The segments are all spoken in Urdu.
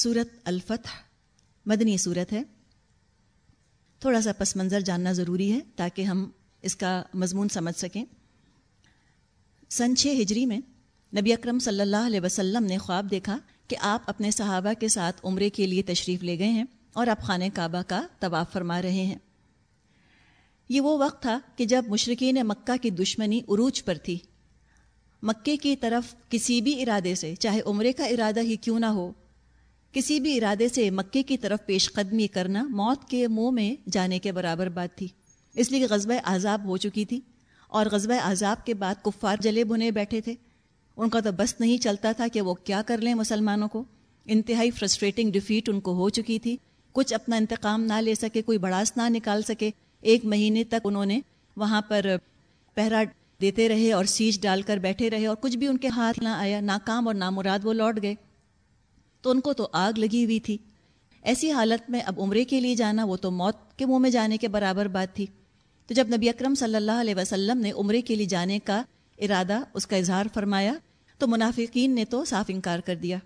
صورت الفتح مدنی صورت ہے تھوڑا سا پس منظر جاننا ضروری ہے تاکہ ہم اس کا مضمون سمجھ سکیں سن چھ ہجری میں نبی اکرم صلی اللہ علیہ وسلم نے خواب دیکھا کہ آپ اپنے صحابہ کے ساتھ عمرے کے لیے تشریف لے گئے ہیں اور آپ خانہ کعبہ کا طواف فرما رہے ہیں یہ وہ وقت تھا کہ جب مشرقین مکہ کی دشمنی عروج پر تھی مکے کی طرف کسی بھی ارادے سے چاہے عمرے کا ارادہ ہی کیوں نہ ہو کسی بھی ارادے سے مکے کی طرف پیش قدمی کرنا موت کے منہ میں جانے کے برابر بات تھی اس لیے غزبۂ عذاب ہو چکی تھی اور غزبۂ عذاب کے بعد کفار جلے بنے بیٹھے تھے ان کا تو بس نہیں چلتا تھا کہ وہ کیا کر لیں مسلمانوں کو انتہائی فرسٹریٹنگ ڈیفیٹ ان کو ہو چکی تھی کچھ اپنا انتقام نہ لے سکے کوئی بڑاس نہ نکال سکے ایک مہینے تک انہوں نے وہاں پر پہرا دیتے رہے اور سیج ڈال کر بیٹھے رہے اور کچھ بھی ان کے ہاتھ نہ آیا ناکام اور نامراد وہ لوٹ گئے تو ان کو تو آگ لگی ہوئی تھی ایسی حالت میں اب عمرے کے لیے جانا وہ تو موت کے منہ میں جانے کے برابر بات تھی تو جب نبی اکرم صلی اللہ علیہ وسلم نے عمرے کے لیے جانے کا ارادہ اس کا اظہار فرمایا تو منافقین نے تو صاف انکار کر دیا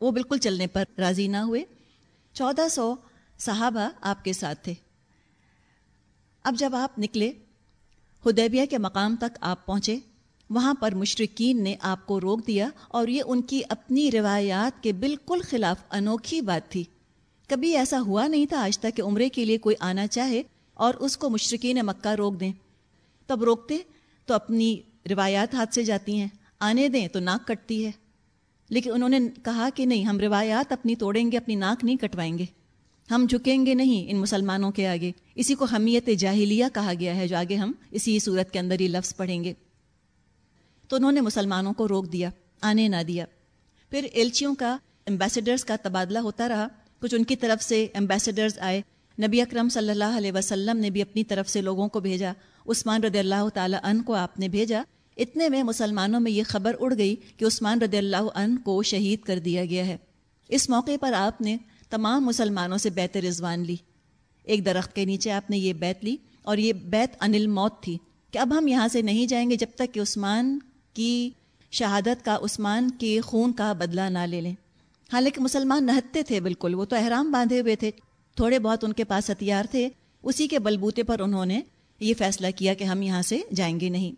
وہ بالکل چلنے پر راضی نہ ہوئے چودہ سو صحابہ آپ کے ساتھ تھے اب جب آپ نکلے ہدیبیہ کے مقام تک آپ پہنچے وہاں پر مشرقین نے آپ کو روک دیا اور یہ ان کی اپنی روایات کے بالکل خلاف انوکھی بات تھی کبھی ایسا ہوا نہیں تھا آج تک کہ عمرے کے لیے کوئی آنا چاہے اور اس کو مشرقین مکہ روک دیں تب روکتے تو اپنی روایات ہاتھ سے جاتی ہیں آنے دیں تو ناک کٹتی ہے لیکن انہوں نے کہا کہ نہیں ہم روایات اپنی توڑیں گے اپنی ناک نہیں کٹوائیں گے ہم جھکیں گے نہیں ان مسلمانوں کے آگے اسی کو حمیت جاہلیہ کہا گیا ہے جو آگے ہم اسی صورت کے اندر ہی لفظ پڑھیں گے تو انہوں نے مسلمانوں کو روک دیا آنے نہ دیا پھر ایلچیوں کا امبیسڈرز کا تبادلہ ہوتا رہا کچھ ان کی طرف سے امبیسڈرز آئے نبی اکرم صلی اللہ علیہ وسلم نے بھی اپنی طرف سے لوگوں کو بھیجا عثمان رضی اللہ تعالیٰ عن کو آپ نے بھیجا اتنے میں مسلمانوں میں یہ خبر اڑ گئی کہ عثمان رضی اللہ عن کو شہید کر دیا گیا ہے اس موقع پر آپ نے تمام مسلمانوں سے بیت رضوان لی ایک درخت کے نیچے آپ نے یہ بیت لی اور یہ بیت انل موت تھی کہ اب ہم یہاں سے نہیں جائیں گے جب تک کہ عثمان کی شہادت کا عثمان کے خون کا بدلہ نہ لے لیں حالانکہ مسلمان نہتے تھے بالکل وہ تو احرام باندھے ہوئے تھے تھوڑے بہت ان کے پاس ہتھیار تھے اسی کے بلبوتے پر انہوں نے یہ فیصلہ کیا کہ ہم یہاں سے جائیں گے نہیں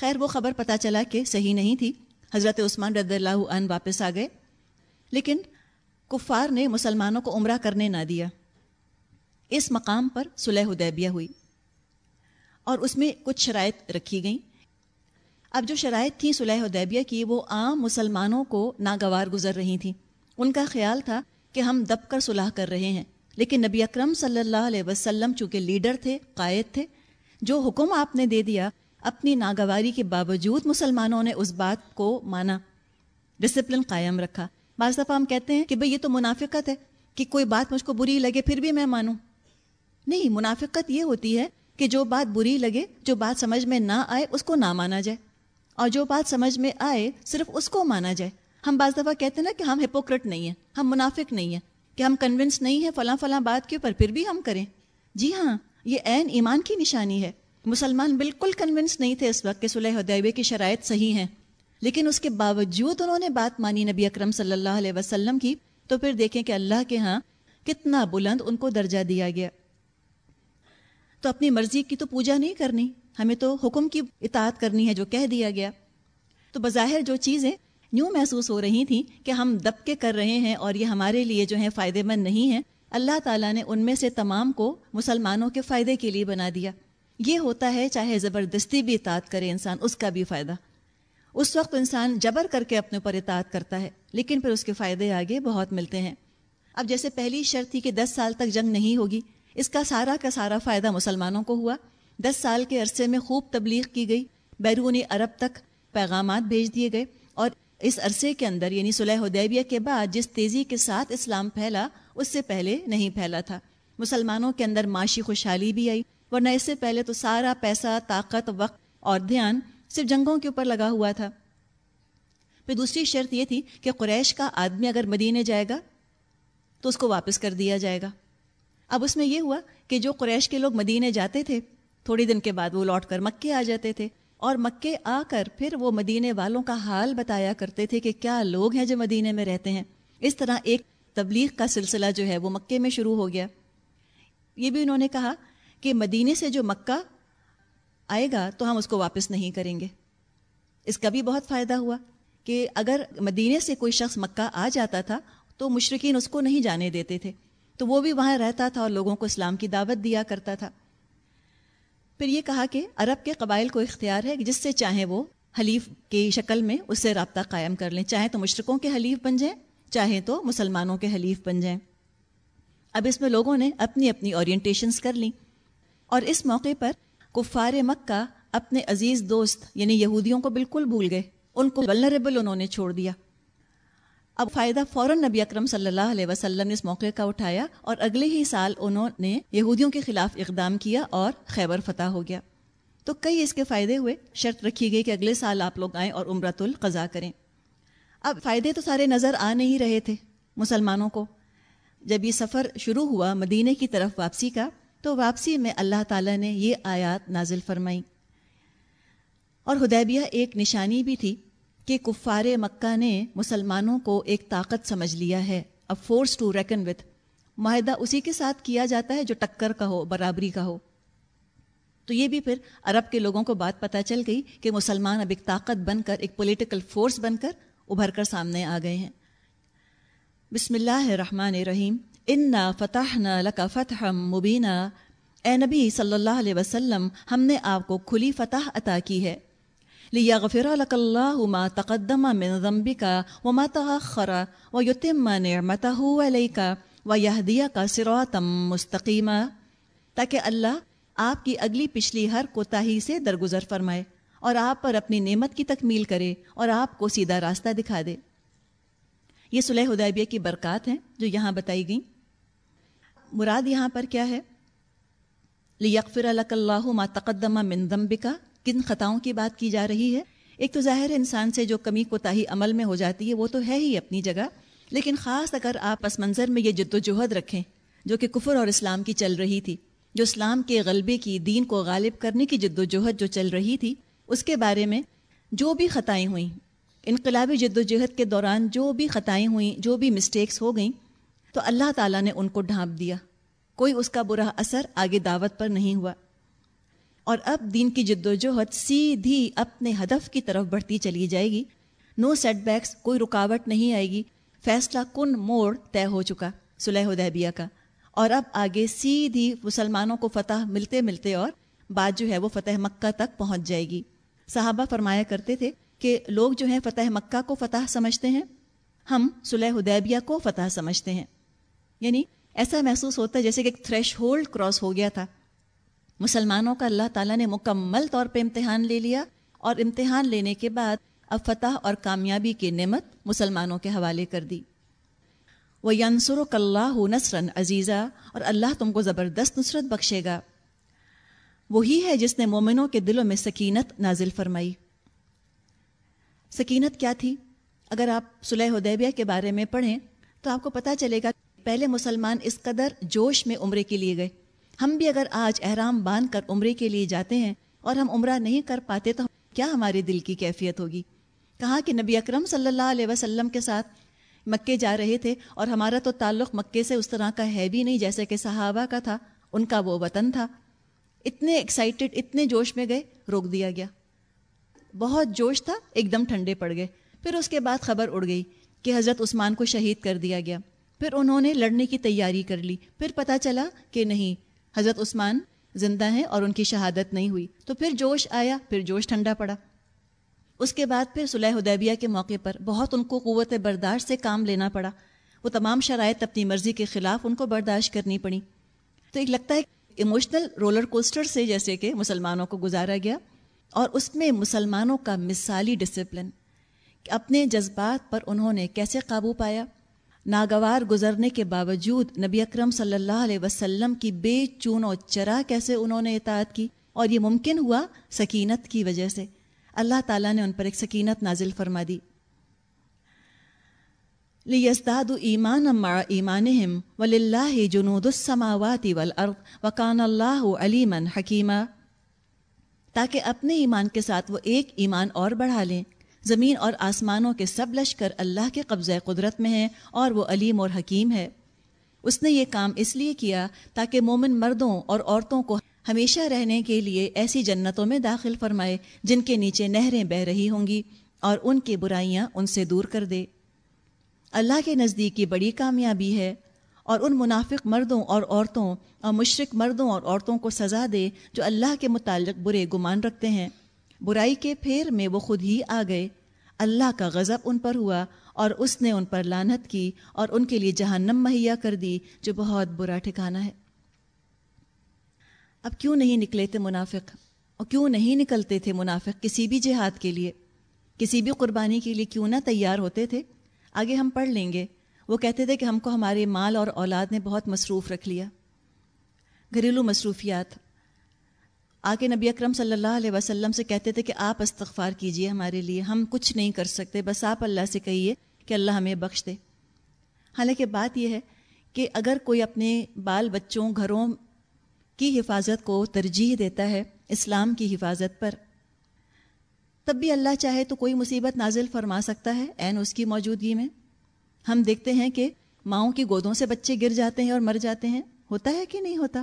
خیر وہ خبر پتہ چلا کہ صحیح نہیں تھی حضرت عثمان رضی اللہ عن واپس آ گئے لیکن کفار نے مسلمانوں کو عمرہ کرنے نہ دیا اس مقام پر صلح ادیبیہ ہوئی اور اس میں کچھ شرائط رکھی گئیں اب جو شرائط تھیں صلیح ادیبیہ کی وہ عام مسلمانوں کو ناگوار گزر رہی تھیں ان کا خیال تھا کہ ہم دب کر صلاح کر رہے ہیں لیکن نبی اکرم صلی اللہ علیہ وسلم چونکہ لیڈر تھے قائد تھے جو حکم آپ نے دے دیا اپنی ناگواری کے باوجود مسلمانوں نے اس بات کو مانا ڈسپلن قائم رکھا بعض دفعہ ہم کہتے ہیں کہ بھئی یہ تو منافقت ہے کہ کوئی بات مجھ کو بری لگے پھر بھی میں مانوں نہیں منافقت یہ ہوتی ہے کہ جو بات بری لگے جو بات سمجھ میں نہ آئے اس کو نہ مانا جائے اور جو بات سمجھ میں آئے صرف اس کو مانا جائے ہم بعض دفعہ کہتے ہیں نا کہ ہم ہپوکرٹ نہیں ہیں ہم ہم منافق نہیں نہیں ہیں ہیں کہ کنونس فلاں فلاں بات کے اوپر پھر بھی ہم کریں جی ہاں یہ عین ایمان کی نشانی ہے مسلمان بالکل کنونس نہیں تھے اس وقت کہ کے صلیحدے کی شرائط صحیح ہیں لیکن اس کے باوجود انہوں نے بات مانی نبی اکرم صلی اللہ علیہ وسلم کی تو پھر دیکھیں کہ اللہ کے ہاں کتنا بلند ان کو درجہ دیا گیا تو اپنی مرضی کی تو پوجا نہیں کرنی ہمیں تو حکم کی اطاعت کرنی ہے جو کہہ دیا گیا تو بظاہر جو چیزیں یوں محسوس ہو رہی تھیں کہ ہم دب کے کر رہے ہیں اور یہ ہمارے لیے جو ہیں فائدے مند نہیں ہیں اللہ تعالیٰ نے ان میں سے تمام کو مسلمانوں کے فائدے کے لیے بنا دیا یہ ہوتا ہے چاہے زبردستی بھی اطاعت کرے انسان اس کا بھی فائدہ اس وقت انسان جبر کر کے اپنے اوپر اطاعت کرتا ہے لیکن پھر اس کے فائدے آگے بہت ملتے ہیں اب جیسے پہلی شرط تھی کہ دس سال تک جنگ نہیں ہوگی اس کا سارا کا سارا فائدہ مسلمانوں کو ہوا دس سال کے عرصے میں خوب تبلیغ کی گئی بیرونی عرب تک پیغامات بھیج دیے گئے اور اس عرصے کے اندر یعنی صلیحدیبیہ کے بعد جس تیزی کے ساتھ اسلام پھیلا اس سے پہلے نہیں پھیلا تھا مسلمانوں کے اندر معاشی خوشحالی بھی آئی ورنہ اس سے پہلے تو سارا پیسہ طاقت وقت اور دھیان صرف جنگوں کے اوپر لگا ہوا تھا پھر دوسری شرط یہ تھی کہ قریش کا آدمی اگر مدینے جائے گا تو اس کو واپس کر دیا جائے گا اب اس میں یہ ہوا کہ جو قریش کے لوگ مدینے جاتے تھے تھوڑی دن کے بعد وہ لوٹ کر مکے آ جاتے تھے اور مکے آ کر پھر وہ مدینے والوں کا حال بتایا کرتے تھے کہ کیا لوگ ہیں جو مدینے میں رہتے ہیں اس طرح ایک تبلیغ کا سلسلہ جو ہے وہ مکے میں شروع ہو گیا یہ بھی انہوں نے کہا کہ مدینے سے جو مکہ آئے گا تو ہم اس کو واپس نہیں کریں گے اس کا بھی بہت فائدہ ہوا کہ اگر مدینے سے کوئی شخص مکہ آ جاتا تھا تو مشرقین اس کو نہیں جانے دیتے تھے تو وہ بھی وہاں رہتا تھا اور لوگوں کو اسلام کی دعوت دیا کرتا تھا پھر یہ کہا کہ عرب کے قبائل کو اختیار ہے جس سے چاہیں وہ حلیف کی شکل میں اس سے رابطہ قائم کر لیں چاہے تو مشرقوں کے حلیف بن جائیں چاہے تو مسلمانوں کے حلیف بن جائیں اب اس میں لوگوں نے اپنی اپنی اورینٹیشنس کر لیں اور اس موقع پر کفار مکہ اپنے عزیز دوست یعنی یہودیوں کو بالکل بھول گئے ان کو ولنریبل انہوں نے چھوڑ دیا اب فائدہ فوراً نبی اکرم صلی اللہ علیہ وسلم نے اس موقع کا اٹھایا اور اگلے ہی سال انہوں نے یہودیوں کے خلاف اقدام کیا اور خیبر فتح ہو گیا تو کئی اس کے فائدے ہوئے شرط رکھی گئی کہ اگلے سال آپ لوگ آئیں اور عمرۃ القضا کریں اب فائدے تو سارے نظر آ نہیں رہے تھے مسلمانوں کو جب یہ سفر شروع ہوا مدینہ کی طرف واپسی کا تو واپسی میں اللہ تعالیٰ نے یہ آیات نازل فرمائی اور ہدیبیہ ایک نشانی بھی تھی کہ کفار مکہ نے مسلمانوں کو ایک طاقت سمجھ لیا ہے اب فورس ٹو ریکن وتھ معاہدہ اسی کے ساتھ کیا جاتا ہے جو ٹکر کا ہو برابری کا ہو تو یہ بھی پھر عرب کے لوگوں کو بات پتہ چل گئی کہ مسلمان اب ایک طاقت بن کر ایک پولیٹیکل فورس بن کر ابھر کر سامنے آ گئے ہیں بسم اللہ الرحمن الرحیم ان فتح نہ لکا فتح مبینہ اے نبی صلی اللہ علیہ وسلم ہم نے آپ کو کھلی فتح عطا کی ہے ليغفر لك الله ما تقدم و ذنبك وما و ويتم نعمته عليك ويهديك و مستقيما تاکہ اللہ آپ کی اگلی پچھلی ہر کوتاہی سے درگزر فرمائے اور آپ پر اپنی نعمت کی تکمیل کرے اور آپ کو سیدھا راستہ دکھا دے یہ صلح حدیبیہ کی برکات ہیں جو یہاں بتائی گئیں مراد یہاں پر کیا ہے لیغفر لک الک اللہ تقدم تقدمہ منظمبکہ کن خطاؤں کی بات کی جا رہی ہے ایک تو ظاہر انسان سے جو کمی کوتاہی عمل میں ہو جاتی ہے وہ تو ہے ہی اپنی جگہ لیکن خاص اگر آپ پس منظر میں یہ جد و جہد رکھیں جو کہ کفر اور اسلام کی چل رہی تھی جو اسلام کے غلبے کی دین کو غالب کرنے کی جد و جہد جو چل رہی تھی اس کے بارے میں جو بھی خطائیں ہوئیں انقلابی جد و جہد کے دوران جو بھی خطائیں ہوئیں جو بھی مسٹیکس ہو گئیں تو اللہ تعالیٰ نے ان کو ڈھانپ دیا کوئی اس کا برا اثر آگے دعوت پر نہیں ہوا اور اب دین کی جد و جہد سیدھی اپنے ہدف کی طرف بڑھتی چلی جائے گی نو سیٹ بیکس کوئی رکاوٹ نہیں آئے گی فیصلہ کن موڑ طے ہو چکا صلح ادیبیہ کا اور اب آگے سیدھی مسلمانوں کو فتح ملتے ملتے اور بات جو ہے وہ فتح مکہ تک پہنچ جائے گی صحابہ فرمایا کرتے تھے کہ لوگ جو ہیں فتح مکہ کو فتح سمجھتے ہیں ہم صلح ادیبیہ کو فتح سمجھتے ہیں یعنی ایسا محسوس ہوتا ہے جیسے کہ ایک تھریش ہولڈ کراس ہو گیا تھا مسلمانوں کا اللہ تعالیٰ نے مکمل طور پہ امتحان لے لیا اور امتحان لینے کے بعد اب فتح اور کامیابی کی نعمت مسلمانوں کے حوالے کر دی وہ ینسر و کلّہ نثرن عزیزہ اور اللہ تم کو زبردست نصرت بخشے گا وہی ہے جس نے مومنوں کے دلوں میں سکینت نازل فرمائی سکینت کیا تھی اگر آپ صلح ادیبیہ کے بارے میں پڑھیں تو آپ کو پتہ چلے گا پہلے مسلمان اس قدر جوش میں عمرے کے لیے گئے ہم بھی اگر آج احرام باندھ کر عمرے کے لیے جاتے ہیں اور ہم عمرہ نہیں کر پاتے تو کیا ہمارے دل کی کیفیت ہوگی کہا کہ نبی اکرم صلی اللہ علیہ وسلم کے ساتھ مکے جا رہے تھے اور ہمارا تو تعلق مکے سے اس طرح کا ہے بھی نہیں جیسے کہ صحابہ کا تھا ان کا وہ وطن تھا اتنے ایکسائٹیڈ اتنے جوش میں گئے روک دیا گیا بہت جوش تھا ایک دم ٹھنڈے پڑ گئے پھر اس کے بعد خبر اڑ گئی کہ حضرت عثمان کو شہید کر دیا گیا پھر انہوں نے لڑنے کی تیاری کر لی پھر پتہ چلا کہ نہیں حضرت عثمان زندہ ہیں اور ان کی شہادت نہیں ہوئی تو پھر جوش آیا پھر جوش ٹھنڈا پڑا اس کے بعد پھر صلح حدیبیہ کے موقع پر بہت ان کو قوت برداشت سے کام لینا پڑا وہ تمام شرائط اپنی مرضی کے خلاف ان کو برداشت کرنی پڑی تو ایک لگتا ہے ایموشنل رولر کوسٹر سے جیسے کہ مسلمانوں کو گزارا گیا اور اس میں مسلمانوں کا مثالی ڈسپلن اپنے جذبات پر انہوں نے کیسے قابو پایا ناگوار گزرنے کے باوجود نبی اکرم صلی اللہ علیہ وسلم کی بے چون و چرا کیسے انہوں نے اطاعت کی اور یہ ممکن ہوا سکینت کی وجہ سے اللہ تعالیٰ نے ان پر ایک سکینت نازل فرما دی ایمان مع ایمانہم وللہ جنود السماوات والارض وکان اللہ علیما حکیمہ تاکہ اپنے ایمان کے ساتھ وہ ایک ایمان اور بڑھا لیں زمین اور آسمانوں کے سب لشکر اللہ کے قبضۂ قدرت میں ہیں اور وہ علیم اور حکیم ہے اس نے یہ کام اس لیے کیا تاکہ مومن مردوں اور عورتوں کو ہمیشہ رہنے کے لیے ایسی جنتوں میں داخل فرمائے جن کے نیچے نہریں بہہ رہی ہوں گی اور ان کی برائیاں ان سے دور کر دے اللہ کے نزدیک کی بڑی کامیابی ہے اور ان منافق مردوں اور عورتوں اور مشرق مردوں اور عورتوں کو سزا دے جو اللہ کے متعلق برے گمان رکھتے ہیں برائی کے پھیر میں وہ خود ہی آ گئے اللہ کا غضب ان پر ہوا اور اس نے ان پر لانت کی اور ان کے لیے جہنم مہیا کر دی جو بہت برا ٹھکانہ ہے اب کیوں نہیں نکلے تھے منافق اور کیوں نہیں نکلتے تھے منافق کسی بھی جہاد کے لیے کسی بھی قربانی کے لیے کیوں نہ تیار ہوتے تھے آگے ہم پڑھ لیں گے وہ کہتے تھے کہ ہم کو ہمارے مال اور اولاد نے بہت مصروف رکھ لیا گھریلو مصروفیات آ کے نبی اکرم صلی اللہ علیہ وسلم سے کہتے تھے کہ آپ استغفار کیجئے ہمارے لیے ہم کچھ نہیں کر سکتے بس آپ اللہ سے کہیے کہ اللہ ہمیں بخش دے حالانکہ بات یہ ہے کہ اگر کوئی اپنے بال بچوں گھروں کی حفاظت کو ترجیح دیتا ہے اسلام کی حفاظت پر تب بھی اللہ چاہے تو کوئی مصیبت نازل فرما سکتا ہے عین اس کی موجودگی میں ہم دیکھتے ہیں کہ ماؤں کی گودوں سے بچے گر جاتے ہیں اور مر جاتے ہیں ہوتا ہے کہ نہیں ہوتا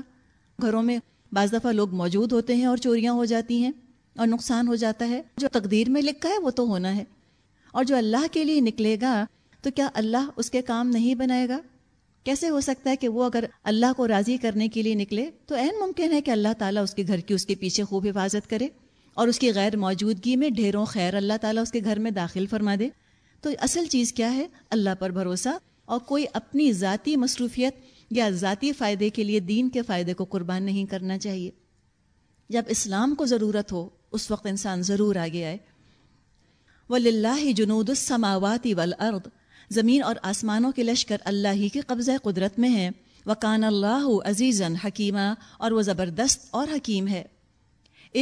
گھروں میں بعض دفعہ لوگ موجود ہوتے ہیں اور چوریاں ہو جاتی ہیں اور نقصان ہو جاتا ہے جو تقدیر میں لکھا ہے وہ تو ہونا ہے اور جو اللہ کے لیے نکلے گا تو کیا اللہ اس کے کام نہیں بنائے گا کیسے ہو سکتا ہے کہ وہ اگر اللہ کو راضی کرنے کے لیے نکلے تو عین ممکن ہے کہ اللہ تعالیٰ اس کے گھر کی اس کے پیچھے خوب حفاظت کرے اور اس کی غیر موجودگی میں ڈھیروں خیر اللہ تعالیٰ اس کے گھر میں داخل فرما دے تو اصل چیز کیا ہے اللہ پر بھروسہ اور کوئی اپنی ذاتی مصروفیت یا ذاتی فائدے کے لیے دین کے فائدے کو قربان نہیں کرنا چاہیے جب اسلام کو ضرورت ہو اس وقت انسان ضرور آگے آئے وہ لاہ جنوداواتی ول زمین اور آسمانوں کے لشکر اللہ ہی کے قبضہ قدرت میں ہیں وکان اللہ عزیزن حکیمہ اور وہ زبردست اور حکیم ہے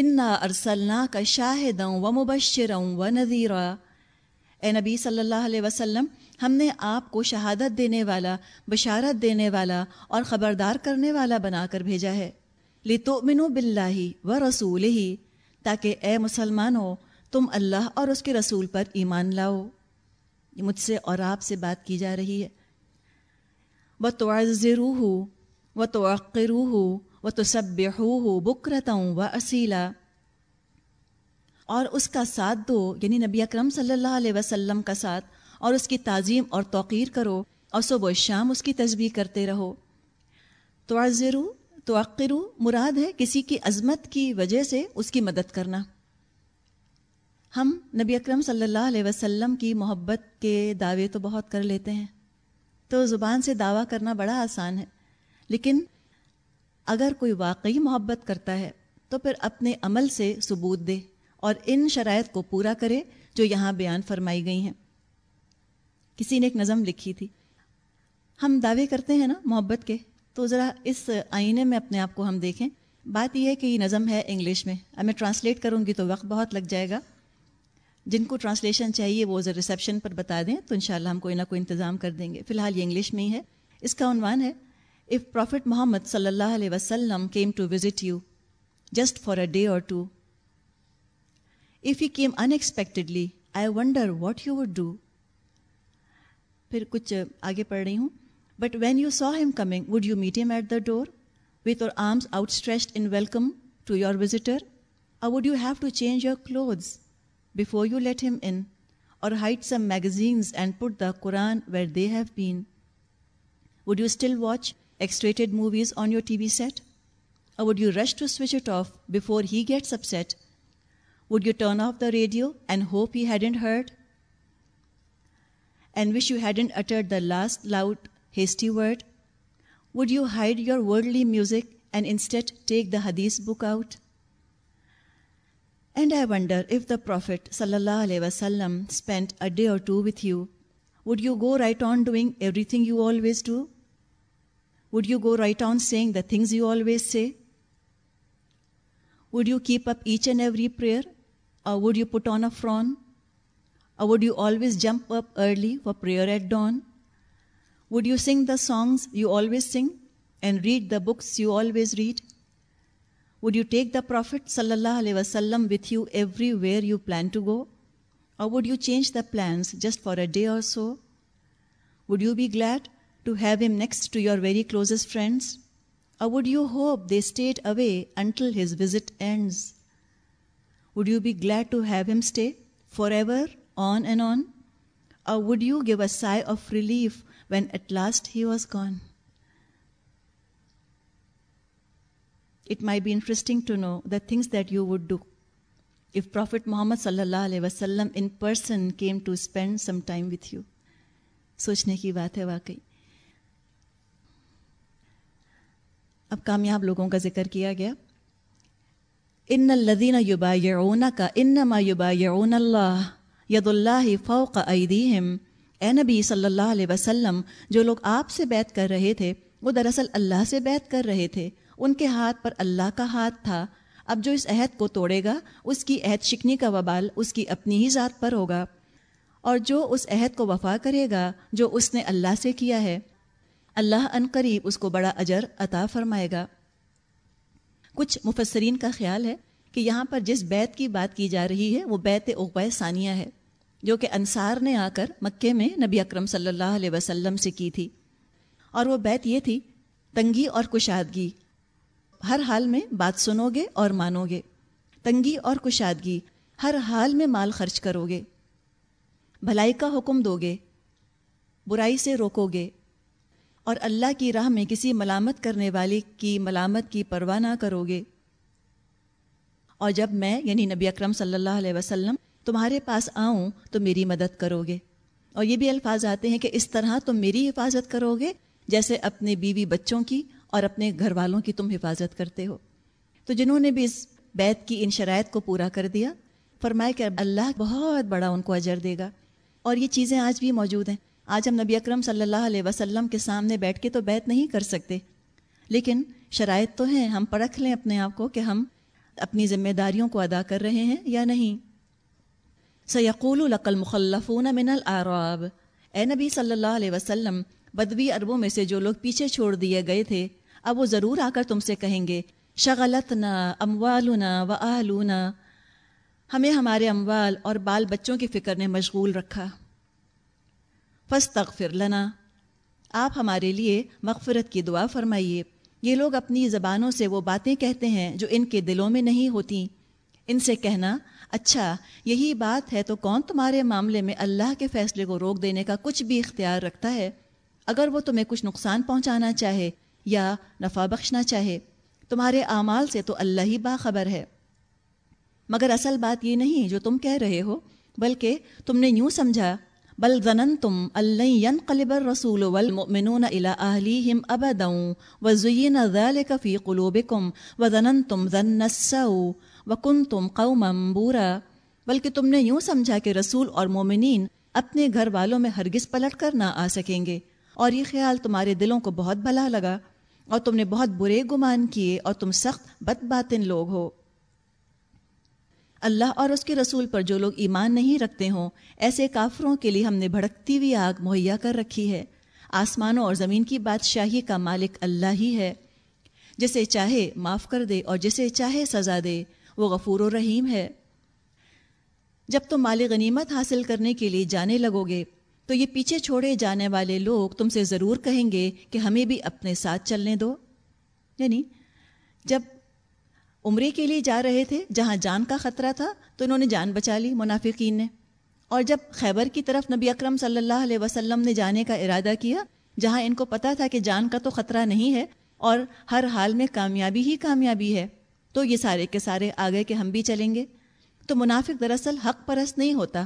انا ارسلنا کا شاہدوں و مبشروں و نذیرہ اے نبی صلی اللہ علیہ وسلم ہم نے آپ کو شہادت دینے والا بشارت دینے والا اور خبردار کرنے والا بنا کر بھیجا ہے لتو منو و بلّہ و رسول ہی تاکہ اے مسلمان ہو تم اللہ اور اس کے رسول پر ایمان لاؤ مجھ سے اور آپ سے بات کی جا رہی ہے وہ تو ہو وہ توقرو ہو وہ تو سب ہو بکرتا ہوں وہ اصیلا اور اس کا ساتھ دو یعنی نبی اکرم صلی اللہ علیہ وسلم کا ساتھ اور اس کی تعظیم اور توقیر کرو اور صبح و شام اس کی تصویر کرتے رہو تو توقرو مراد ہے کسی کی عظمت کی وجہ سے اس کی مدد کرنا ہم نبی اکرم صلی اللہ علیہ وسلم کی محبت کے دعوے تو بہت کر لیتے ہیں تو زبان سے دعویٰ کرنا بڑا آسان ہے لیکن اگر کوئی واقعی محبت کرتا ہے تو پھر اپنے عمل سے ثبوت دے اور ان شرائط کو پورا کرے جو یہاں بیان فرمائی گئی ہیں کسی نے ایک نظم لکھی تھی ہم دعوے کرتے ہیں نا محبت کے تو ذرا اس آئینے میں اپنے آپ کو ہم دیکھیں بات یہ ہے کہ یہ نظم ہے انگلش میں اب میں ٹرانسلیٹ کروں گی تو وقت بہت لگ جائے گا جن کو ٹرانسلیشن چاہیے وہ ذرا ریسیپشن پر بتا دیں تو انشاءاللہ ہم کوئی نہ کوئی انتظام کر دیں گے فی الحال یہ انگلش میں ہی ہے اس کا عنوان ہے اف پرافٹ محمد صلی اللہ علیہ وسلم came to visit you just for a day or two if you came unexpectedly I wonder what you would do پھر کچھ آگے پڑھ رہی ہوں but when you saw him coming would you meet him at the door with arms outstretched in welcome to your visitor or would you have to change your clothes before you let him hide some magazines and put the Quran where they have been would you still watch X-rated movies on your TV set or would you rush to switch it off before he gets اپ سیٹ Would you turn off the radio and hope he hadn't heard? And wish you hadn't uttered the last loud, hasty word? Would you hide your worldly music and instead take the Hadith book out? And I wonder if the Prophet sallallahu alaihi wasallam spent a day or two with you, would you go right on doing everything you always do? Would you go right on saying the things you always say? Would you keep up each and every prayer or would you put on frown or would you always jump up early where at dawn would you sing the songs you always sing and read the books you always read would you take the prophet صلی اللہ علیہ وسلم with you everywhere you plan to go or would you change the plans just for day also would you be glad to have him next to your very close friends or would you hope they stay away until his visit ends would you be glad to have him stay forever on and on or would you give a sigh of relief when at last he was gone it might be interesting to know the things that you would do if Prophet Muhammad صلی اللہ علیہ وسلم in person came to spend some time with you سوچنے کی بات ہے واقعی اب کامیاب لوگوں کا ذکر کیا گیا ان یوبا یعون کا انما یوبا یعون اللہ ید اللہ فوق فوقم اے نبی صلی اللہ علیہ وسلم جو لوگ آپ سے بیت کر رہے تھے وہ دراصل اللہ سے بیت کر رہے تھے ان کے ہاتھ پر اللہ کا ہاتھ تھا اب جو اس عہد کو توڑے گا اس کی عہد شکنی کا وبال اس کی اپنی ہی ذات پر ہوگا اور جو اس عہد کو وفا کرے گا جو اس نے اللہ سے کیا ہے اللہ قریب اس کو بڑا اجر عطا فرمائے گا کچھ مفسرین کا خیال ہے کہ یہاں پر جس بیت کی بات کی جا رہی ہے وہ بیت اقبۂ ثانیہ ہے جو کہ انصار نے آ کر مکے میں نبی اکرم صلی اللہ علیہ وسلم سے کی تھی اور وہ بیت یہ تھی تنگی اور کشادگی ہر حال میں بات سنو گے اور مانو گے تنگی اور کشادگی ہر حال میں مال خرچ کرو گے بھلائی کا حکم دو گے برائی سے روکو گے اور اللہ کی راہ میں کسی ملامت کرنے والے کی ملامت کی پرواہ نہ کرو گے اور جب میں یعنی نبی اکرم صلی اللہ علیہ وسلم تمہارے پاس آؤں تو میری مدد کرو گے اور یہ بھی الفاظ آتے ہیں کہ اس طرح تم میری حفاظت کرو گے جیسے اپنے بیوی بچوں کی اور اپنے گھر والوں کی تم حفاظت کرتے ہو تو جنہوں نے بھی اس بیت کی ان شرائط کو پورا کر دیا فرمایا کہ اللہ بہت بڑا ان کو اجر دے گا اور یہ چیزیں آج بھی موجود ہیں آج ہم نبی اکرم صلی اللہ علیہ وسلم کے سامنے بیٹھ کے تو بیت نہیں کر سکتے لیکن شرائط تو ہیں ہم پرکھ لیں اپنے آپ کو کہ ہم اپنی ذمہ داریوں کو ادا کر رہے ہیں یا نہیں سیقول القل مخلفون من العراب اے نبی صلی اللہ علیہ وسلم بدوی عربوں میں سے جو لوگ پیچھے چھوڑ دیے گئے تھے اب وہ ضرور آ کر تم سے کہیں گے شغلت نا اموالون و ہمیں ہمارے اموال اور بال بچوں کی فکر نے مشغول رکھا فس لنا آپ ہمارے لیے مغفرت کی دعا فرمائیے یہ لوگ اپنی زبانوں سے وہ باتیں کہتے ہیں جو ان کے دلوں میں نہیں ہوتیں ان سے کہنا اچھا یہی بات ہے تو کون تمہارے معاملے میں اللہ کے فیصلے کو روک دینے کا کچھ بھی اختیار رکھتا ہے اگر وہ تمہیں کچھ نقصان پہنچانا چاہے یا نفع بخشنا چاہے تمہارے اعمال سے تو اللہ ہی باخبر ہے مگر اصل بات یہ نہیں جو تم کہہ رہے ہو بلکہ تم نے یوں سمجھا بل قلوبكم تم ظن تم قو قوما بورا بلکہ تم نے یوں سمجھا کہ رسول اور مومنین اپنے گھر والوں میں ہرگز پلٹ کر نہ آ سکیں گے اور یہ خیال تمہارے دلوں کو بہت بھلا لگا اور تم نے بہت برے گمان کیے اور تم سخت بد باطن لوگ ہو اللہ اور اس کے رسول پر جو لوگ ایمان نہیں رکھتے ہوں ایسے کافروں کے لیے ہم نے بھڑکتی ہوئی آگ مہیا کر رکھی ہے آسمانوں اور زمین کی بادشاہی کا مالک اللہ ہی ہے جسے چاہے معاف کر دے اور جسے چاہے سزا دے وہ غفور و رحیم ہے جب تم مال غنیمت حاصل کرنے کے لیے جانے لگو گے تو یہ پیچھے چھوڑے جانے والے لوگ تم سے ضرور کہیں گے کہ ہمیں بھی اپنے ساتھ چلنے دو یعنی جب عمرے کے لیے جا رہے تھے جہاں جان کا خطرہ تھا تو انہوں نے جان بچا لی منافقین نے اور جب خیبر کی طرف نبی اکرم صلی اللہ علیہ وسلم نے جانے کا ارادہ کیا جہاں ان کو پتہ تھا کہ جان کا تو خطرہ نہیں ہے اور ہر حال میں کامیابی ہی کامیابی ہے تو یہ سارے کے سارے آگے کہ ہم بھی چلیں گے تو منافق دراصل حق پرست نہیں ہوتا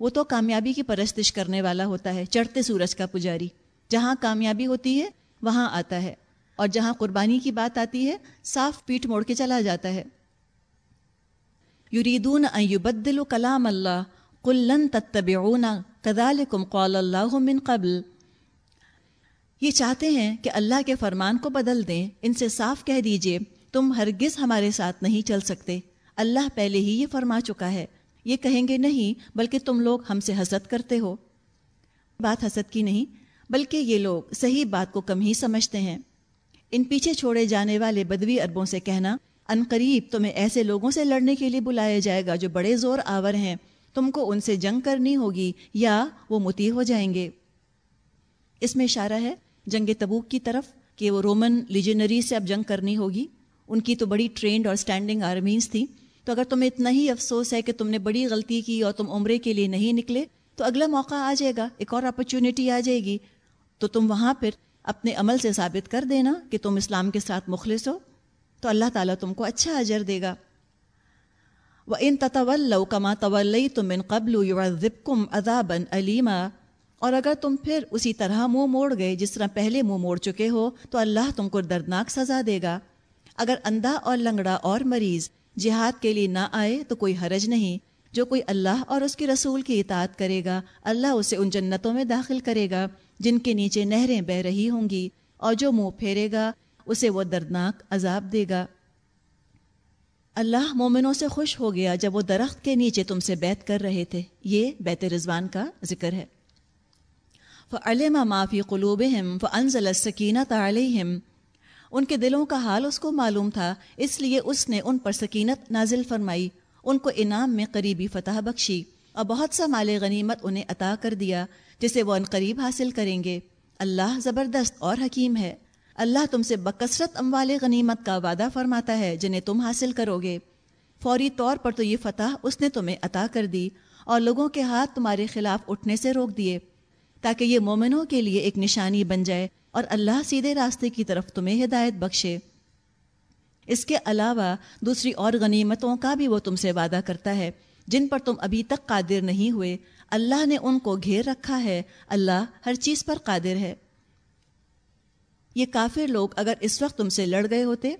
وہ تو کامیابی کی پرستش کرنے والا ہوتا ہے چڑھتے سورج کا پجاری جہاں کامیابی ہوتی ہے وہاں آتا ہے اور جہاں قربانی کی بات آتی ہے صاف پیٹ موڑ کے چلا جاتا ہے یریدون ان یبدل کلام اللہ قل لن کذالکم قال اللہ من قبل یہ چاہتے ہیں کہ اللہ کے فرمان کو بدل دیں ان سے صاف کہہ دیجئے تم ہرگز ہمارے ساتھ نہیں چل سکتے اللہ پہلے ہی یہ فرما چکا ہے یہ کہیں گے نہیں بلکہ تم لوگ ہم سے حسد کرتے ہو بات حسد کی نہیں بلکہ یہ لوگ صحیح بات کو کم ہی سمجھتے ہیں ان پیچھے چھوڑے جانے والے بدوی اربوں سے کہنا ان قریب تمہیں ایسے لوگوں سے لڑنے کے لیے بلایا جائے گا جو بڑے زور آور ہیں تم کو ان سے جنگ کرنی ہوگی یا وہ متی ہو جائیں گے اس میں اشارہ ہے جنگ تبوک کی طرف کہ وہ رومن لیجنری سے اب جنگ کرنی ہوگی ان کی تو بڑی ٹرینڈ اور اسٹینڈنگ آرمیز تھی تو اگر تمہیں اتنا ہی افسوس ہے کہ تم نے بڑی غلطی کی اور تم عمرے کے لیے نہیں نکلے تو اگلا موقع آ جائے گا ایک اور اپرچونیٹی آ جائے گی تو تم وہاں پھر اپنے عمل سے ثابت کر دینا کہ تم اسلام کے ساتھ مخلص ہو تو اللہ تعالیٰ تم کو اچھا اجر دے گا وہ ان کما طول تم ان قبل یو ذبکم عذابً علیما اور اگر تم پھر اسی طرح منہ مو موڑ گئے جس طرح پہلے منہ مو موڑ چکے ہو تو اللہ تم کو دردناک سزا دے گا اگر اندھا اور لنگڑا اور مریض جہاد کے لیے نہ آئے تو کوئی حرج نہیں جو کوئی اللہ اور اس کے رسول کی اطاعت کرے گا اللہ اسے ان جنتوں میں داخل کرے گا جن کے نیچے نہریں بہہ رہی ہوں گی اور جو منہ پھیرے گا اسے وہ دردناک عذاب دے گا اللہ مومنوں سے خوش ہو گیا جب وہ درخت کے نیچے تم سے بیت کر رہے تھے یہ بیت رضوان کا ذکر ہے ف علامہ معافی قلوب ہم فنزل سکینت علیہ ان کے دلوں کا حال اس کو معلوم تھا اس لیے اس نے ان پر سکینت نازل فرمائی ان کو انعام میں قریبی فتح بخشی اور بہت سا مال غنیمت انہیں عطا کر دیا جسے وہ ان قریب حاصل کریں گے اللہ زبردست اور حکیم ہے اللہ تم سے بکثرت اموال غنیمت کا وعدہ فرماتا ہے جنہیں تم حاصل کرو گے فوری طور پر تو یہ فتح اس نے تمہیں عطا کر دی اور لوگوں کے ہاتھ تمہارے خلاف اٹھنے سے روک دیے تاکہ یہ مومنوں کے لیے ایک نشانی بن جائے اور اللہ سیدھے راستے کی طرف تمہیں ہدایت بخشے اس کے علاوہ دوسری اور غنیمتوں کا بھی وہ تم سے وعدہ کرتا ہے جن پر تم ابھی تک قادر نہیں ہوئے اللہ نے ان کو گھیر رکھا ہے اللہ ہر چیز پر قادر ہے یہ کافر لوگ اگر اس وقت تم سے لڑ گئے ہوتے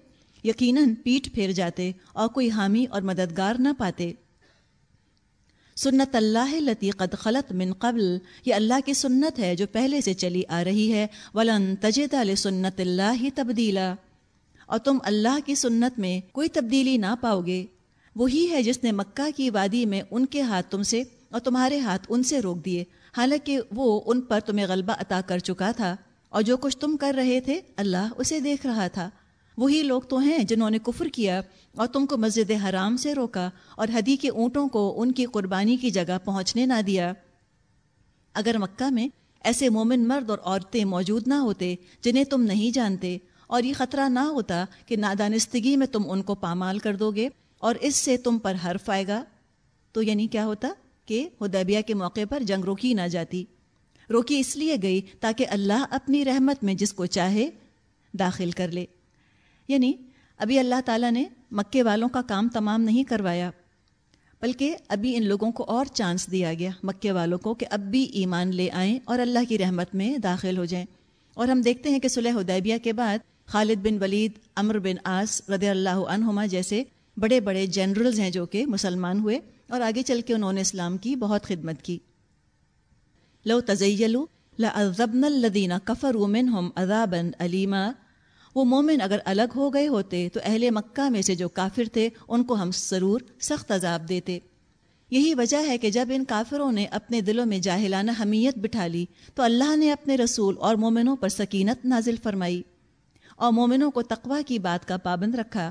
یقیناً پیٹ پھیر جاتے اور کوئی حامی اور مددگار نہ پاتے سنت اللہ لتی قد خلط من قبل یہ اللہ کی سنت ہے جو پہلے سے چلی آ رہی ہے ولن تجد سنت اللہ تبدیلا اور تم اللہ کی سنت میں کوئی تبدیلی نہ پاؤ گے وہی ہے جس نے مکہ کی وادی میں ان کے ہاتھ تم سے اور تمہارے ہاتھ ان سے روک دیے حالانکہ وہ ان پر تمہیں غلبہ عطا کر چکا تھا اور جو کچھ تم کر رہے تھے اللہ اسے دیکھ رہا تھا وہی لوگ تو ہیں جنہوں نے کفر کیا اور تم کو مسجد حرام سے روکا اور حدی کے اونٹوں کو ان کی قربانی کی جگہ پہنچنے نہ دیا اگر مکہ میں ایسے مومن مرد اور عورتیں موجود نہ ہوتے جنہیں تم نہیں جانتے اور یہ خطرہ نہ ہوتا کہ نادانستگی میں تم ان کو پامال کر دو گے اور اس سے تم پر حرف آئے گا تو یعنی کیا ہوتا کہ ہدیبیہ کے موقع پر جنگ روکی نہ جاتی روکی اس لیے گئی تاکہ اللہ اپنی رحمت میں جس کو چاہے داخل کر لے یعنی ابھی اللہ تعالیٰ نے مکے والوں کا کام تمام نہیں کروایا بلکہ ابھی ان لوگوں کو اور چانس دیا گیا مکے والوں کو کہ اب بھی ایمان لے آئیں اور اللہ کی رحمت میں داخل ہو جائیں اور ہم دیکھتے ہیں کہ صلح ادیبیہ کے بعد خالد بن ولید امر بن آس رضی اللہ عنہما جیسے بڑے بڑے جنرلز ہیں جو کہ مسلمان ہوئے اور آگے چل کے انہوں نے اسلام کی بہت خدمت کی لو تزیلو لزلو الدینہ کفر وومن اذابَََن علیما وہ مومن اگر الگ ہو گئے ہوتے تو اہل مکہ میں سے جو کافر تھے ان کو ہم ضرور سخت عذاب دیتے یہی وجہ ہے کہ جب ان کافروں نے اپنے دلوں میں جاہلانہ حمیت بٹھا لی تو اللہ نے اپنے رسول اور مومنوں پر سکینت نازل فرمائی اور مومنوں کو تقوا کی بات کا پابند رکھا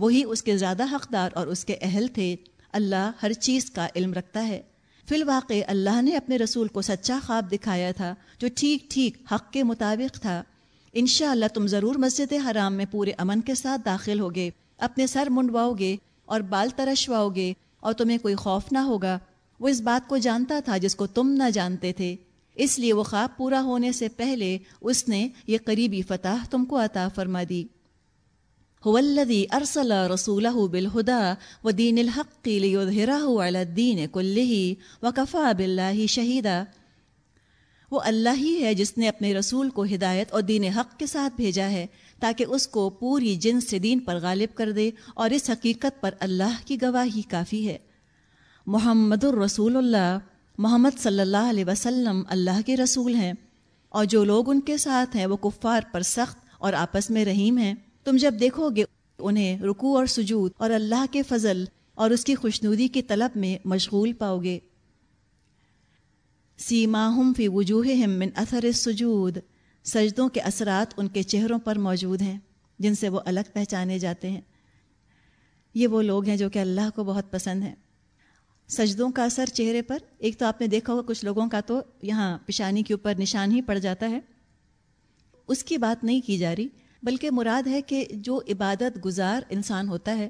وہی اس کے زیادہ حقدار اور اس کے اہل تھے اللہ ہر چیز کا علم رکھتا ہے فی الواقع اللہ نے اپنے رسول کو سچا خواب دکھایا تھا جو ٹھیک ٹھیک حق کے مطابق تھا انشاء اللہ تم ضرور مسجد حرام میں پورے امن کے ساتھ داخل ہوگے اپنے سر منڈواؤ گے اور بال ترشواؤ گے اور تمہیں کوئی خوف نہ ہوگا وہ اس بات کو جانتا تھا جس کو تم نہ جانتے تھے اس لیے وہ خواب پورا ہونے سے پہلے اس نے یہ قریبی فتح تم کو عطا فرما دی رسول و دین الحقر شہیدہ وہ اللہ ہی ہے جس نے اپنے رسول کو ہدایت اور دین حق کے ساتھ بھیجا ہے تاکہ اس کو پوری جن سے دین پر غالب کر دے اور اس حقیقت پر اللہ کی گواہی کافی ہے محمد الرسول اللہ محمد صلی اللہ علیہ وسلم اللہ کے رسول ہیں اور جو لوگ ان کے ساتھ ہیں وہ کفار پر سخت اور آپس میں رحیم ہیں تم جب دیکھو گے انہیں رکوع اور سجود اور اللہ کے فضل اور اس کی خوشنودی کی طلب میں مشغول پاؤ گے سیما ہم فی وجوہ ہم اثر سجود سجدوں کے اثرات ان کے چہروں پر موجود ہیں جن سے وہ الگ پہچانے جاتے ہیں یہ وہ لوگ ہیں جو کہ اللہ کو بہت پسند ہیں سجدوں کا اثر چہرے پر ایک تو آپ نے دیکھا ہوگا کچھ لوگوں کا تو یہاں پشانی کے اوپر نشان ہی پڑ جاتا ہے اس کی بات نہیں کی جا رہی بلکہ مراد ہے کہ جو عبادت گزار انسان ہوتا ہے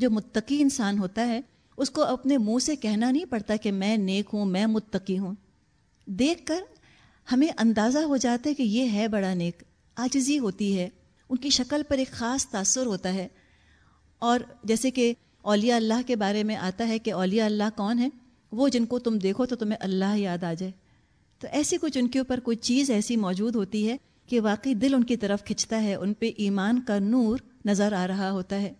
جو متقی انسان ہوتا ہے اس کو اپنے منہ سے کہنا نہیں پڑتا کہ میں نیک ہوں میں متقی ہوں دیکھ کر ہمیں اندازہ ہو جاتا ہے کہ یہ ہے بڑا نیک آجزی ہوتی ہے ان کی شکل پر ایک خاص تاثر ہوتا ہے اور جیسے کہ اولیاء اللہ کے بارے میں آتا ہے کہ اولیاء اللہ کون ہے وہ جن کو تم دیکھو تو تمہیں اللہ یاد آ جائے تو ایسی کچھ ان کے اوپر کوئی چیز ایسی موجود ہوتی ہے کہ واقعی دل ان کی طرف کھنچتا ہے ان پہ ایمان کا نور نظر آ رہا ہوتا ہے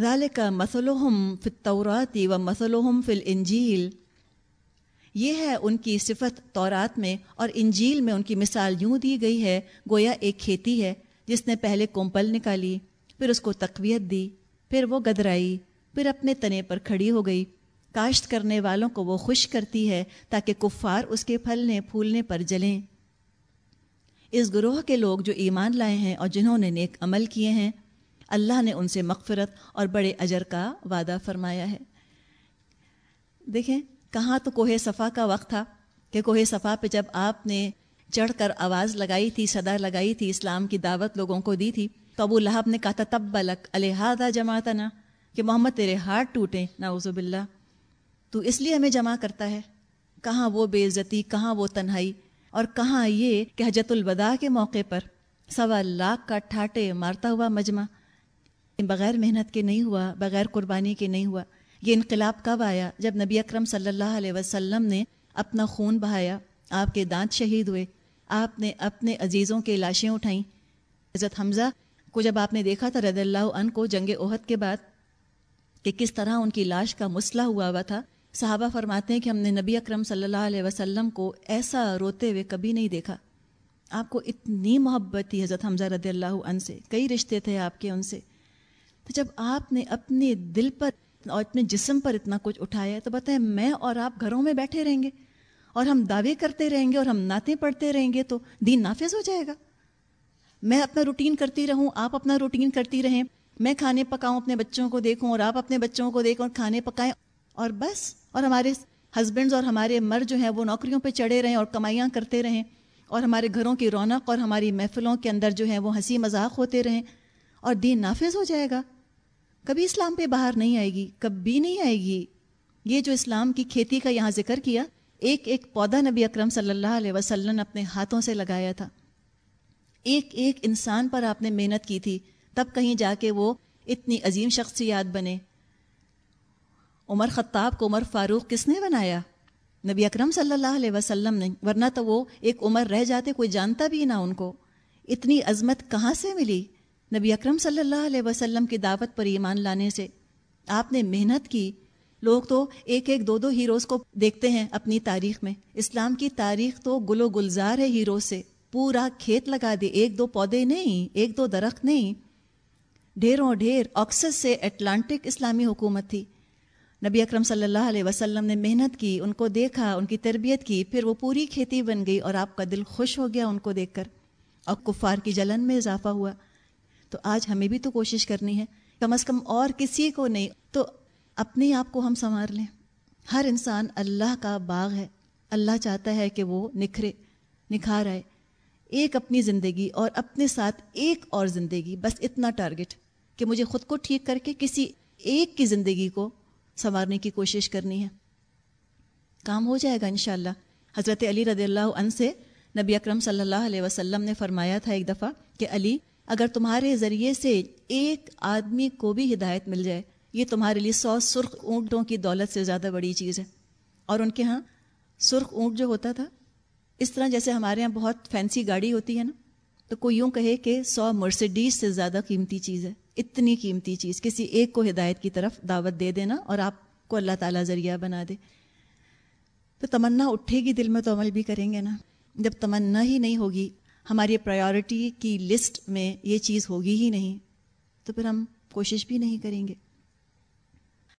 ذالقہ کا مسلحم فطوراتی و مسلحم فل انجیل یہ ہے ان کی صفت تورات میں اور انجیل میں ان کی مثال یوں دی گئی ہے گویا ایک کھیتی ہے جس نے پہلے کومپل نکالی پھر اس کو تقویت دی پھر وہ گدرائی پھر اپنے تنے پر کھڑی ہو گئی کاشت کرنے والوں کو وہ خوش کرتی ہے تاکہ کفار اس کے پھلنے پھولنے پر جلیں اس گروہ کے لوگ جو ایمان لائے ہیں اور جنہوں نے نیک عمل کیے ہیں اللہ نے ان سے مغفرت اور بڑے اجر کا وعدہ فرمایا ہے دیکھیں کہاں تو کوہ صفا کا وقت تھا کہ کوہ صفا پہ جب آپ نے چڑھ کر آواز لگائی تھی صدا لگائی تھی اسلام کی دعوت لوگوں کو دی تھی تو ابو لہب نے کہا تھا تب بلک الحاظہ جمع کہ محمد تیرے ہاتھ ٹوٹے نا باللہ تو اس لیے ہمیں جمع کرتا ہے کہاں وہ بے عزتی کہاں وہ تنہائی اور کہاں یہ کہ حجت الوداع کے موقع پر سوا لاکھ کا ٹھاٹے مارتا ہوا مجمع بغیر محنت کے نہیں ہوا بغیر قربانی کے نہیں ہوا یہ انقلاب کب آیا جب نبی اکرم صلی اللہ علیہ وسلم نے اپنا خون بہایا آپ کے دانت شہید ہوئے آپ نے اپنے عزیزوں کے لاشیں اٹھائیں عزت حمزہ کو جب آپ نے دیکھا تھا رضی اللہ عنہ کو جنگ عہد کے بعد کہ کس طرح ان کی لاش کا مسئلہ ہوا ہوا تھا صحابہ فرماتے ہیں کہ ہم نے نبی اکرم صلی اللہ علیہ وسلم کو ایسا روتے ہوئے کبھی نہیں دیکھا آپ کو اتنی محبت تھی حضرت حمزہ رضی اللہ عنہ سے کئی رشتے تھے آپ کے ان سے تو جب آپ نے اپنے دل پر اور اپنے جسم پر اتنا کچھ اٹھایا تو بتائیں میں اور آپ گھروں میں بیٹھے رہیں گے اور ہم دعوے کرتے رہیں گے اور ہم نعتیں پڑھتے رہیں گے تو دین نافذ ہو جائے گا میں اپنا روٹین کرتی رہوں آپ اپنا روٹین کرتی رہیں میں کھانے پکاؤں اپنے بچوں کو دیکھوں اور آپ اپنے بچوں کو دیکھوں اور کھانے پکائیں اور بس اور ہمارے ہسبینڈز اور ہمارے مر جو ہیں وہ نوکریوں پہ چڑھے رہیں اور کمائیاں کرتے رہیں اور ہمارے گھروں کی رونق اور ہماری محفلوں کے اندر جو ہیں وہ ہنسی مذاق ہوتے رہیں اور دین نافذ ہو جائے گا کبھی اسلام پہ باہر نہیں آئے گی کبھی نہیں آئے گی یہ جو اسلام کی کھیتی کا یہاں ذکر کیا ایک ایک پودا نبی اکرم صلی اللہ علیہ وسلم نے اپنے ہاتھوں سے لگایا تھا ایک ایک انسان پر آپ نے محنت کی تھی تب کہیں جا کے وہ اتنی عظیم شخصیات بنے عمر خطاب کو عمر فاروق کس نے بنایا نبی اکرم صلی اللہ علیہ وسلم نے ورنہ تو وہ ایک عمر رہ جاتے کوئی جانتا بھی نہ ان کو اتنی عظمت کہاں سے ملی نبی اکرم صلی اللہ علیہ وسلم کی دعوت پر ایمان لانے سے آپ نے محنت کی لوگ تو ایک ایک دو دو ہیروز کو دیکھتے ہیں اپنی تاریخ میں اسلام کی تاریخ تو گل و گلزار ہے ہیروز سے پورا کھیت لگا دے ایک دو پودے نہیں ایک دو درخت نہیں ڈھیروں ڈھیر آکسس سے اٹلانٹک اسلامی حکومت تھی نبی اکرم صلی اللہ علیہ وسلم نے محنت کی ان کو دیکھا ان کی تربیت کی پھر وہ پوری کھیتی بن گئی اور آپ کا دل خوش ہو گیا ان کو دیکھ کر اور کفار کی جلن میں اضافہ ہوا تو آج ہمیں بھی تو کوشش کرنی ہے کم از کم اور کسی کو نہیں تو اپنے آپ کو ہم سنوار لیں ہر انسان اللہ کا باغ ہے اللہ چاہتا ہے کہ وہ نکھرے نکھار آئے ایک اپنی زندگی اور اپنے ساتھ ایک اور زندگی بس اتنا ٹارگٹ کہ مجھے خود کو ٹھیک کر کے کسی ایک کی زندگی کو سنوارنے کی کوشش کرنی ہے کام ہو جائے گا انشاءاللہ حضرت علی رضی اللہ عنہ سے نبی اکرم صلی اللہ علیہ وسلم نے فرمایا تھا ایک دفعہ کہ علی اگر تمہارے ذریعے سے ایک آدمی کو بھی ہدایت مل جائے یہ تمہارے لیے سو سرخ اونٹوں کی دولت سے زیادہ بڑی چیز ہے اور ان کے ہاں سرخ اونٹ جو ہوتا تھا اس طرح جیسے ہمارے یہاں بہت فینسی گاڑی ہوتی ہے نا تو کوئی یوں کہے کہ سو مرسڈیز سے زیادہ قیمتی چیز ہے اتنی قیمتی چیز کسی ایک کو ہدایت کی طرف دعوت دے دینا اور آپ کو اللہ تعالیٰ ذریعہ بنا دے تو تمنا اٹھے گی دل میں تو عمل بھی کریں گے نا جب تمنا ہی نہیں ہوگی ہماری پرائیورٹی کی لسٹ میں یہ چیز ہوگی ہی نہیں تو پھر ہم کوشش بھی نہیں کریں گے